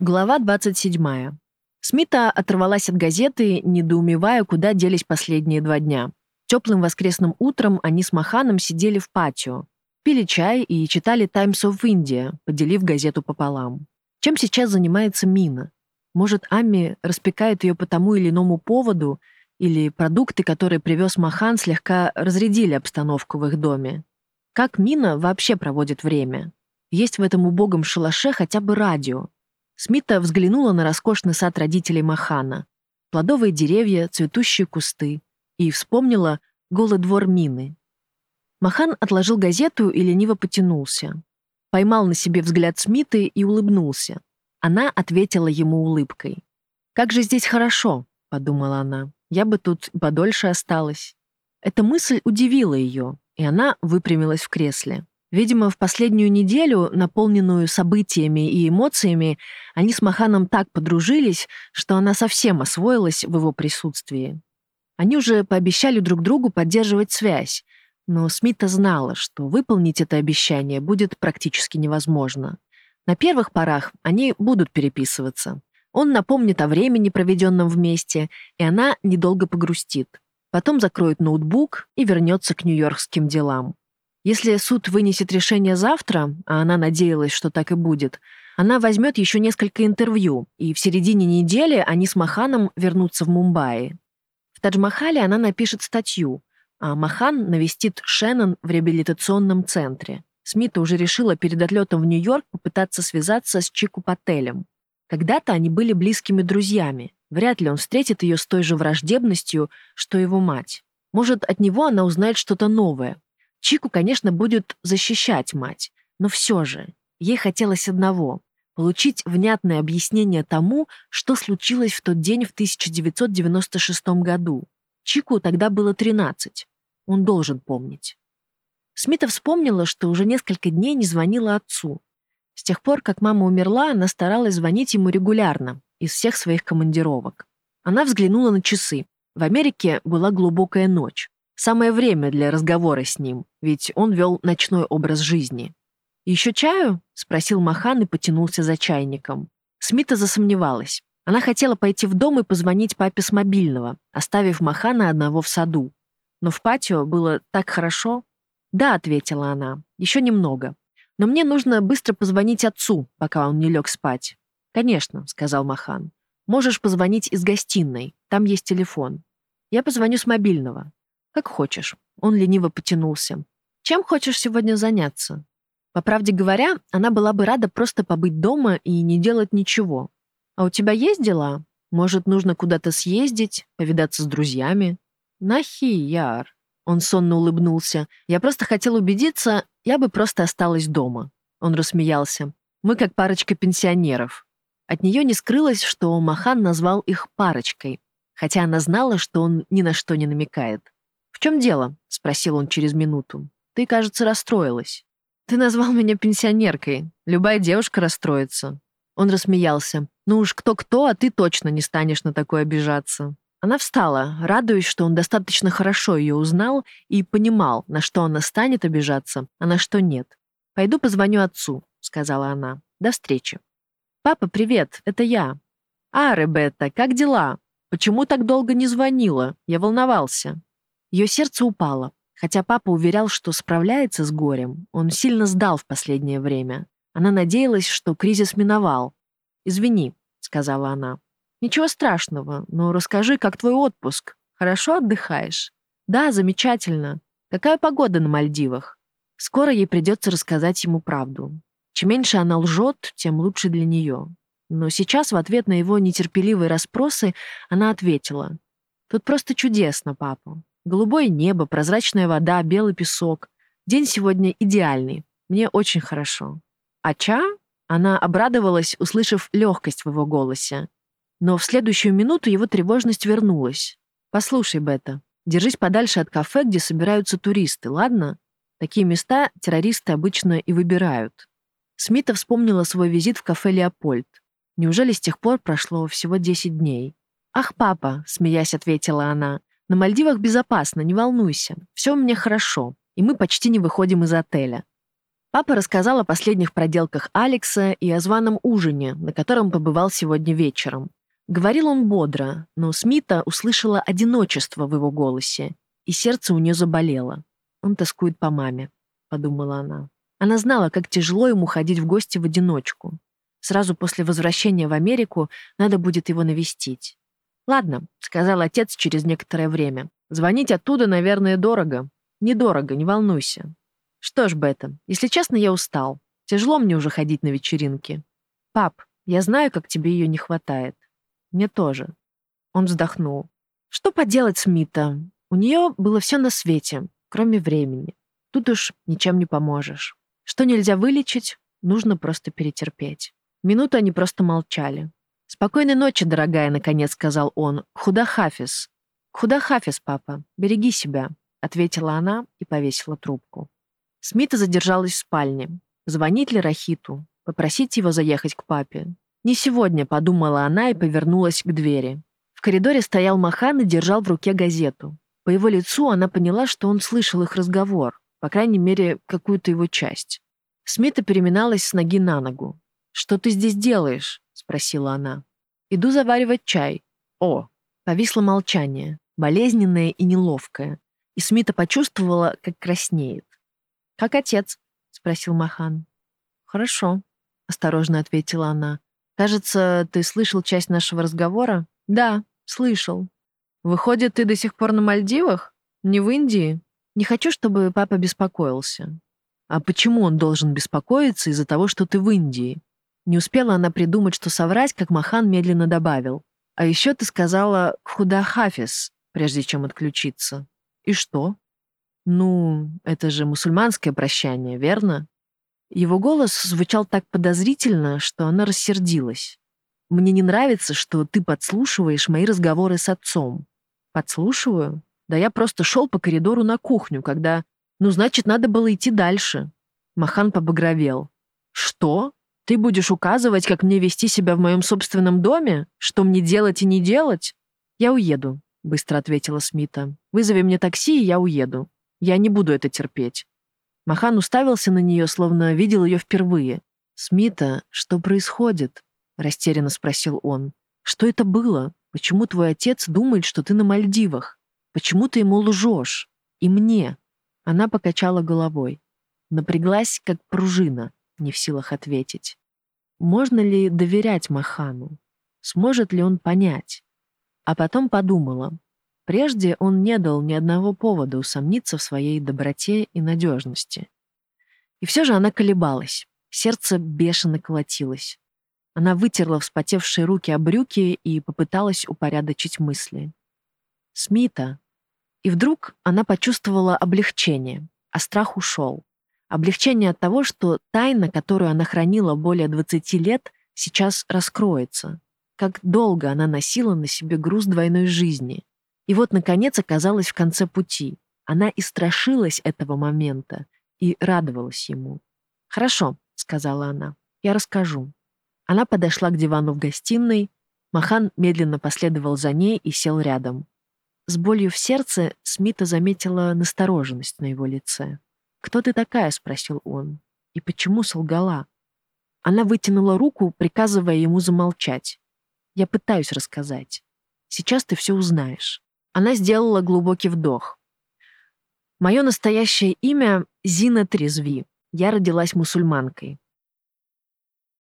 Глава 27. Смита оторвалась от газеты, недоумевая, куда делись последние два дня. Теплым воскресным утром они с Маханом сидели в патио, пили чай и читали «Times of India», поделив газету пополам. Чем сейчас занимается Мина? Может, Ами распекает ее по тому или иному поводу, или продукты, которые привез Махан, слегка разрядили обстановку в их доме? Как Мина вообще проводит время? Есть в этом убогом шалаше хотя бы радио. Смита взглянула на роскошный сад родителей Махана, плодовые деревья, цветущие кусты, и вспомнила голый двор Мины. Махан отложил газету и лениво потянулся. Поймал на себе взгляд Смиты и улыбнулся. Она ответила ему улыбкой. «Как же здесь хорошо», — подумала она. «Я бы тут подольше осталась». Эта мысль удивила ее, и она выпрямилась в кресле. Видимо, в последнюю неделю, наполненную событиями и эмоциями, они с Маханом так подружились, что она совсем освоилась в его присутствии. Они уже пообещали друг другу поддерживать связь, но Смита знала, что выполнить это обещание будет практически невозможно. На первых порах они будут переписываться. Он напомнит о времени, проведенном вместе, и она недолго погрустит. Потом закроет ноутбук и вернется к нью-йоркским делам. Если суд вынесет решение завтра, а она надеялась, что так и будет, она возьмет еще несколько интервью, и в середине недели они с Маханом вернутся в Мумбаи. В Тадж-Махале она напишет статью, а Махан навестит Шеннон в реабилитационном центре. Смита уже решила перед отлетом в Нью-Йорк попытаться связаться с Чику Пателем. Когда-то они были близкими друзьями. Вряд ли он встретит ее с той же враждебностью, что его мать. Может, от него она узнает что-то новое, Чику, конечно, будет защищать мать, но все же ей хотелось одного — получить внятное объяснение тому, что случилось в тот день в 1996 году. Чику тогда было 13. Он должен помнить. Смита вспомнила, что уже несколько дней не звонила отцу. С тех пор, как мама умерла, она старалась звонить ему регулярно, из всех своих командировок. Она взглянула на часы. В Америке была глубокая ночь. Самое время для разговора с ним, ведь он вел ночной образ жизни. «Еще чаю?» — спросил Махан и потянулся за чайником. Смита засомневалась. Она хотела пойти в дом и позвонить папе с мобильного, оставив Махана одного в саду. Но в патио было так хорошо. «Да», — ответила она, — «еще немного. Но мне нужно быстро позвонить отцу, пока он не лег спать». «Конечно», — сказал Махан. «Можешь позвонить из гостиной, там есть телефон. Я позвоню с мобильного. «Как хочешь». Он лениво потянулся. «Чем хочешь сегодня заняться?» По правде говоря, она была бы рада просто побыть дома и не делать ничего. «А у тебя есть дела? Может, нужно куда-то съездить, повидаться с друзьями?» «Нахи, Яр». Он сонно улыбнулся. «Я просто хотел убедиться, я бы просто осталась дома». Он рассмеялся. «Мы как парочка пенсионеров». От нее не скрылось, что Махан назвал их парочкой, хотя она знала, что он ни на что не намекает. «В чем дело?» — спросил он через минуту. «Ты, кажется, расстроилась». «Ты назвал меня пенсионеркой. Любая девушка расстроится». Он рассмеялся. «Ну уж кто-кто, а ты точно не станешь на такое обижаться». Она встала, радуясь, что он достаточно хорошо ее узнал и понимал, на что она станет обижаться, а на что нет. «Пойду позвоню отцу», — сказала она. «До встречи». «Папа, привет, это я». «А, Ребетта, как дела? Почему так долго не звонила? Я волновался». Ее сердце упало. Хотя папа уверял, что справляется с горем, он сильно сдал в последнее время. Она надеялась, что кризис миновал. «Извини», — сказала она. «Ничего страшного, но расскажи, как твой отпуск? Хорошо отдыхаешь?» «Да, замечательно. Какая погода на Мальдивах?» Скоро ей придется рассказать ему правду. Чем меньше она лжет, тем лучше для нее. Но сейчас в ответ на его нетерпеливые расспросы она ответила. «Тут просто чудесно, папа. Голубое небо, прозрачная вода, белый песок. День сегодня идеальный. Мне очень хорошо. А ча? Она обрадовалась, услышав легкость в его голосе. Но в следующую минуту его тревожность вернулась. «Послушай, Бета, держись подальше от кафе, где собираются туристы, ладно? Такие места террористы обычно и выбирают». Смита вспомнила свой визит в кафе «Леопольд». Неужели с тех пор прошло всего 10 дней? «Ах, папа», — смеясь ответила она, на Мальдивах безопасно, не волнуйся. Все у меня хорошо, и мы почти не выходим из отеля. Папа рассказал о последних проделках Алекса и о званом ужине, на котором побывал сегодня вечером. Говорил он бодро, но Смита услышала одиночество в его голосе, и сердце у нее заболело. «Он тоскует по маме», — подумала она. Она знала, как тяжело ему ходить в гости в одиночку. Сразу после возвращения в Америку надо будет его навестить. «Ладно», — сказал отец через некоторое время. «Звонить оттуда, наверное, дорого». «Недорого, не волнуйся. Что ж, Бета, если честно, я устал. Тяжело мне уже ходить на вечеринки. Пап, я знаю, как тебе ее не хватает. Мне тоже. Он вздохнул. Что поделать с Мита? У нее было все на свете, кроме времени. Тут уж ничем не поможешь. Что нельзя вылечить, нужно просто перетерпеть. Минуту они просто молчали. «Спокойной ночи, дорогая», — наконец сказал он. «Худа Хафиз». «Худа Хафиз, папа. Береги себя», — ответила она и повесила трубку. Смита задержалась в спальне. Звонить ли Рахиту? Попросить его заехать к папе? Не сегодня, подумала она и повернулась к двери. В коридоре стоял Махан и держал в руке газету. По его лицу она поняла, что он слышал их разговор, по крайней мере, какую-то его часть. Смита переминалась с ноги на ногу. «Что ты здесь делаешь?» — спросила она. «Иду заваривать чай». «О!» Повисло молчание, болезненное и неловкое, и Смита почувствовала, как краснеет. «Как отец?» — спросил Махан. «Хорошо», — осторожно ответила она. «Кажется, ты слышал часть нашего разговора?» «Да, слышал». «Выходит, ты до сих пор на Мальдивах? Не в Индии?» «Не хочу, чтобы папа беспокоился». «А почему он должен беспокоиться из-за того, что ты в Индии?» Не успела она придумать, что соврать, как Махан медленно добавил. «А еще ты сказала «худа хафис», прежде чем отключиться. И что?» «Ну, это же мусульманское прощание, верно?» Его голос звучал так подозрительно, что она рассердилась. «Мне не нравится, что ты подслушиваешь мои разговоры с отцом». «Подслушиваю? Да я просто шел по коридору на кухню, когда... Ну, значит, надо было идти дальше». Махан побагровел. «Что? Ты будешь указывать, как мне вести себя в моем собственном доме? Что мне делать и не делать?» «Я уеду», — быстро ответила Смита. «Вызови мне такси, и я уеду. Я не буду это терпеть». Махан уставился на нее, словно видел ее впервые. «Смита, что происходит?» — растерянно спросил он. «Что это было? Почему твой отец думает, что ты на Мальдивах? Почему ты ему лжешь? И мне?» Она покачала головой. Напряглась, как пружина, не в силах ответить. Можно ли доверять Махану? Сможет ли он понять? А потом подумала, Прежде он не дал ни одного повода усомниться в своей доброте и надежности. И все же она колебалась, сердце бешено колотилось. Она вытерла вспотевшие руки о брюки и попыталась упорядочить мысли. Смита. И вдруг она почувствовала облегчение, а страх ушел. Облегчение от того, что тайна, которую она хранила более 20 лет, сейчас раскроется. Как долго она носила на себе груз двойной жизни. И вот, наконец, оказалась в конце пути. Она и страшилась этого момента, и радовалась ему. «Хорошо», — сказала она, — «я расскажу». Она подошла к дивану в гостиной, Махан медленно последовал за ней и сел рядом. С болью в сердце Смита заметила настороженность на его лице. «Кто ты такая?» — спросил он. «И почему солгала?» Она вытянула руку, приказывая ему замолчать. «Я пытаюсь рассказать. Сейчас ты все узнаешь». Она сделала глубокий вдох. Мое настоящее имя Зина Трезви. Я родилась мусульманкой.